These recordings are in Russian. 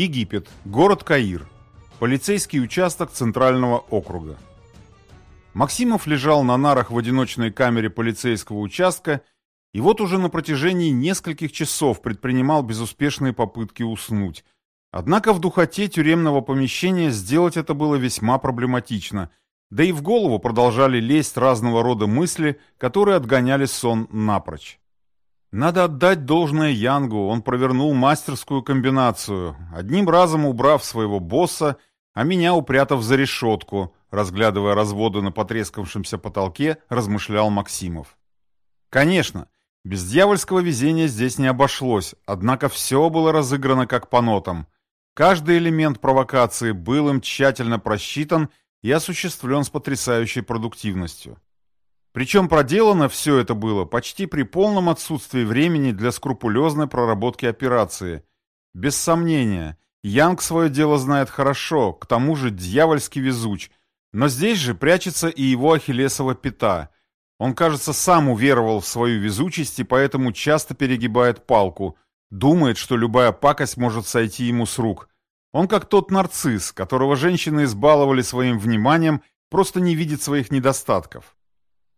Египет, город Каир, полицейский участок Центрального округа. Максимов лежал на нарах в одиночной камере полицейского участка и вот уже на протяжении нескольких часов предпринимал безуспешные попытки уснуть. Однако в духоте тюремного помещения сделать это было весьма проблематично, да и в голову продолжали лезть разного рода мысли, которые отгоняли сон напрочь. Надо отдать должное Янгу, он провернул мастерскую комбинацию, одним разом убрав своего босса, а меня упрятав за решетку, разглядывая разводы на потрескавшемся потолке, размышлял Максимов. Конечно, без дьявольского везения здесь не обошлось, однако все было разыграно как по нотам. Каждый элемент провокации был им тщательно просчитан и осуществлен с потрясающей продуктивностью. Причем проделано все это было почти при полном отсутствии времени для скрупулезной проработки операции. Без сомнения, Янг свое дело знает хорошо, к тому же дьявольски везуч, но здесь же прячется и его ахиллесова пята. Он, кажется, сам уверовал в свою везучесть и поэтому часто перегибает палку, думает, что любая пакость может сойти ему с рук. Он как тот нарцисс, которого женщины избаловали своим вниманием, просто не видит своих недостатков.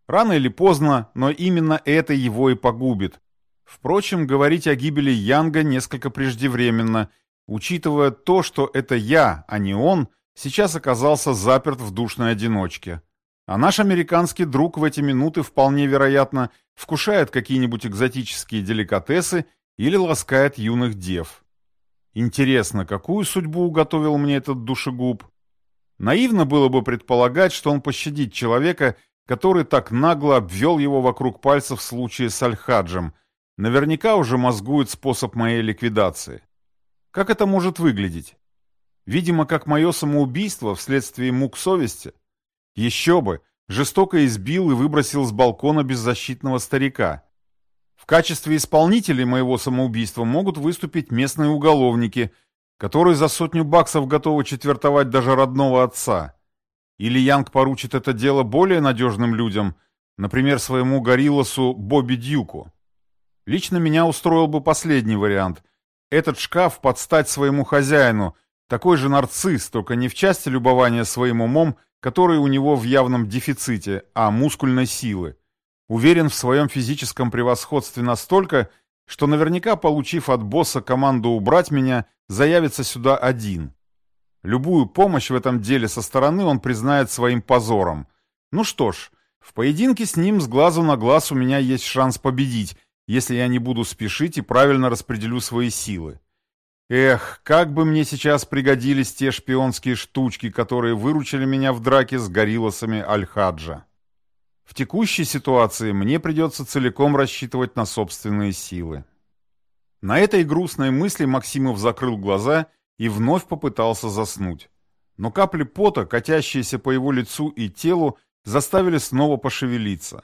Рано или поздно, но именно это его и погубит. Впрочем, говорить о гибели Янга несколько преждевременно, учитывая то, что это я, а не он, сейчас оказался заперт в душной одиночке. А наш американский друг в эти минуты вполне вероятно вкушает какие-нибудь экзотические деликатесы или ласкает юных дев. Интересно, какую судьбу уготовил мне этот душегуб? Наивно было бы предполагать, что он пощадит человека, который так нагло обвел его вокруг пальцев в случае с Альхаджем, наверняка уже мозгует способ моей ликвидации. Как это может выглядеть? Видимо, как мое самоубийство вследствие мук совести. Еще бы, жестоко избил и выбросил с балкона беззащитного старика. В качестве исполнителей моего самоубийства могут выступить местные уголовники, которые за сотню баксов готовы четвертовать даже родного отца. Или Янг поручит это дело более надежным людям, например, своему гориллосу Бобби Дьюку. Лично меня устроил бы последний вариант. Этот шкаф подстать своему хозяину, такой же нарцисс, только не в части любования своим умом, который у него в явном дефиците, а мускульной силы. Уверен в своем физическом превосходстве настолько, что наверняка, получив от босса команду убрать меня, заявится сюда один. Любую помощь в этом деле со стороны он признает своим позором. Ну что ж, в поединке с ним с глазу на глаз у меня есть шанс победить, если я не буду спешить и правильно распределю свои силы. Эх, как бы мне сейчас пригодились те шпионские штучки, которые выручили меня в драке с гориллосами Аль-Хаджа. В текущей ситуации мне придется целиком рассчитывать на собственные силы. На этой грустной мысли Максимов закрыл глаза и вновь попытался заснуть. Но капли пота, катящиеся по его лицу и телу, заставили снова пошевелиться.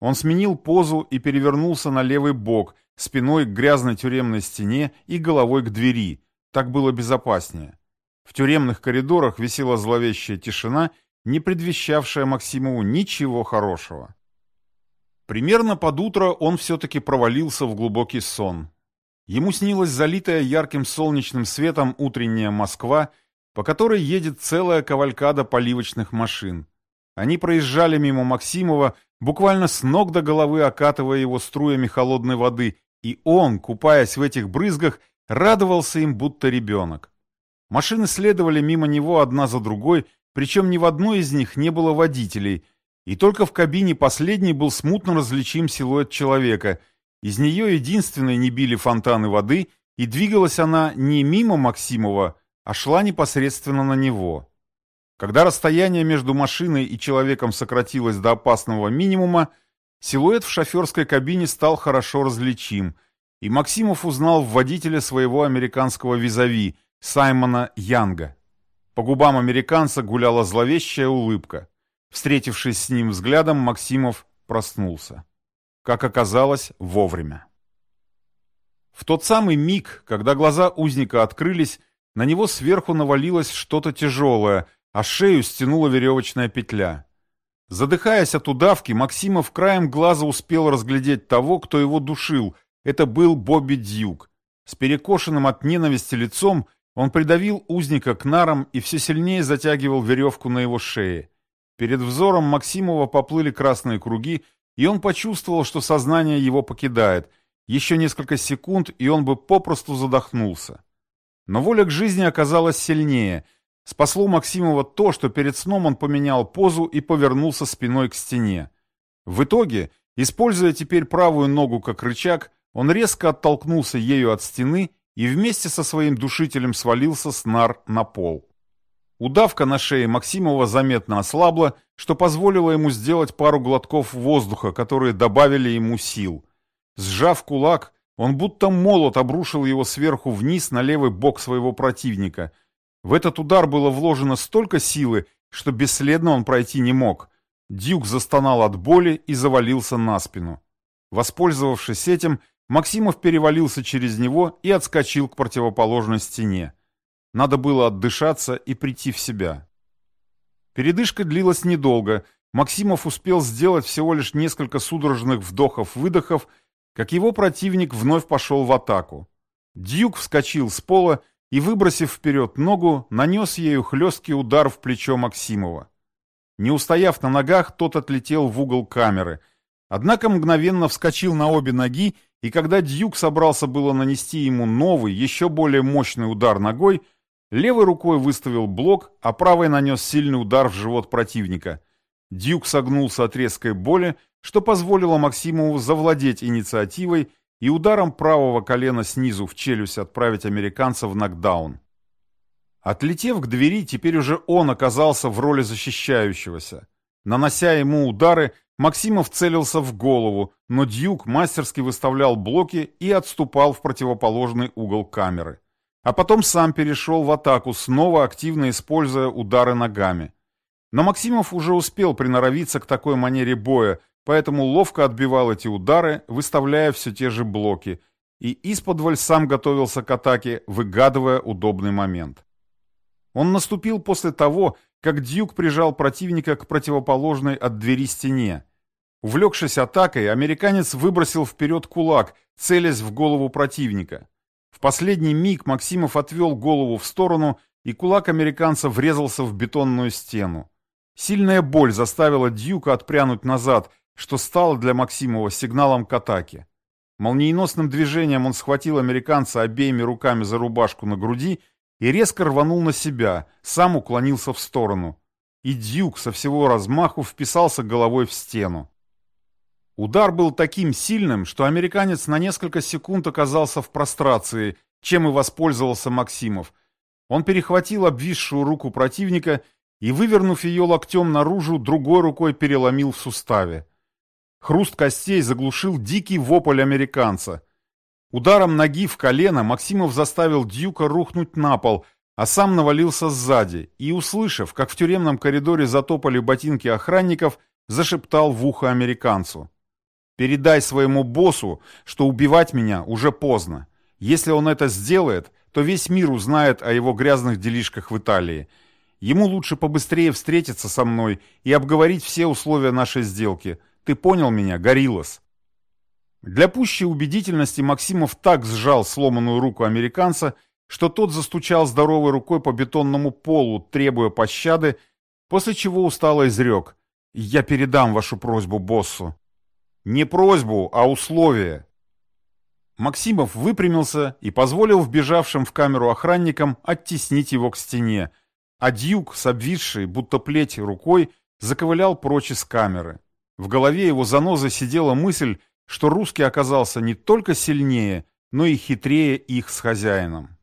Он сменил позу и перевернулся на левый бок, спиной к грязной тюремной стене и головой к двери. Так было безопаснее. В тюремных коридорах висела зловещая тишина, не предвещавшая Максимову ничего хорошего. Примерно под утро он все-таки провалился в глубокий сон. Ему снилась залитая ярким солнечным светом утренняя Москва, по которой едет целая кавалькада поливочных машин. Они проезжали мимо Максимова, буквально с ног до головы окатывая его струями холодной воды, и он, купаясь в этих брызгах, радовался им, будто ребенок. Машины следовали мимо него одна за другой, причем ни в одной из них не было водителей, и только в кабине последней был смутно различим силуэт человека — из нее единственной не били фонтаны воды, и двигалась она не мимо Максимова, а шла непосредственно на него. Когда расстояние между машиной и человеком сократилось до опасного минимума, силуэт в шоферской кабине стал хорошо различим, и Максимов узнал в водителе своего американского визави, Саймона Янга. По губам американца гуляла зловещая улыбка. Встретившись с ним взглядом, Максимов проснулся. Как оказалось, вовремя. В тот самый миг, когда глаза узника открылись, на него сверху навалилось что-то тяжелое, а шею стянула веревочная петля. Задыхаясь от удавки, Максимов краем глаза успел разглядеть того, кто его душил. Это был Бобби Дьюк. С перекошенным от ненависти лицом Он придавил узника к нарам и все сильнее затягивал веревку на его шее. Перед взором Максимова поплыли красные круги, и он почувствовал, что сознание его покидает. Еще несколько секунд, и он бы попросту задохнулся. Но воля к жизни оказалась сильнее. Спасло Максимова то, что перед сном он поменял позу и повернулся спиной к стене. В итоге, используя теперь правую ногу как рычаг, он резко оттолкнулся ею от стены и вместе со своим душителем свалился с нар на пол. Удавка на шее Максимова заметно ослабла, что позволило ему сделать пару глотков воздуха, которые добавили ему сил. Сжав кулак, он будто молот обрушил его сверху вниз на левый бок своего противника. В этот удар было вложено столько силы, что бесследно он пройти не мог. Дюк застонал от боли и завалился на спину. Воспользовавшись этим, Максимов перевалился через него и отскочил к противоположной стене. Надо было отдышаться и прийти в себя. Передышка длилась недолго. Максимов успел сделать всего лишь несколько судорожных вдохов-выдохов, как его противник вновь пошел в атаку. Дьюк вскочил с пола и, выбросив вперед ногу, нанес ею хлесткий удар в плечо Максимова. Не устояв на ногах, тот отлетел в угол камеры. Однако мгновенно вскочил на обе ноги и когда Дьюк собрался было нанести ему новый, еще более мощный удар ногой, левой рукой выставил блок, а правой нанес сильный удар в живот противника. Дьюк согнулся от резкой боли, что позволило Максимову завладеть инициативой и ударом правого колена снизу в челюсть отправить американца в нокдаун. Отлетев к двери, теперь уже он оказался в роли защищающегося. Нанося ему удары, Максимов целился в голову, но Дьюк мастерски выставлял блоки и отступал в противоположный угол камеры. А потом сам перешел в атаку, снова активно используя удары ногами. Но Максимов уже успел приноровиться к такой манере боя, поэтому ловко отбивал эти удары, выставляя все те же блоки, и исподволь сам готовился к атаке, выгадывая удобный момент. Он наступил после того, как Дьюк прижал противника к противоположной от двери стене, Увлекшись атакой, американец выбросил вперед кулак, целясь в голову противника. В последний миг Максимов отвел голову в сторону, и кулак американца врезался в бетонную стену. Сильная боль заставила Дьюка отпрянуть назад, что стало для Максимова сигналом к атаке. Молниеносным движением он схватил американца обеими руками за рубашку на груди и резко рванул на себя, сам уклонился в сторону. И Дьюк со всего размаху вписался головой в стену. Удар был таким сильным, что американец на несколько секунд оказался в прострации, чем и воспользовался Максимов. Он перехватил обвисшую руку противника и, вывернув ее локтем наружу, другой рукой переломил в суставе. Хруст костей заглушил дикий вопль американца. Ударом ноги в колено Максимов заставил Дьюка рухнуть на пол, а сам навалился сзади и, услышав, как в тюремном коридоре затопали ботинки охранников, зашептал в ухо американцу. Передай своему боссу, что убивать меня уже поздно. Если он это сделает, то весь мир узнает о его грязных делишках в Италии. Ему лучше побыстрее встретиться со мной и обговорить все условия нашей сделки. Ты понял меня, Гориллас?» Для пущей убедительности Максимов так сжал сломанную руку американца, что тот застучал здоровой рукой по бетонному полу, требуя пощады, после чего устало изрек «Я передам вашу просьбу боссу». Не просьбу, а условие. Максимов выпрямился и позволил вбежавшим в камеру охранникам оттеснить его к стене, а Дьюк, с обвисшей, будто плеть рукой, заковылял прочь из камеры. В голове его заноза сидела мысль, что русский оказался не только сильнее, но и хитрее их с хозяином.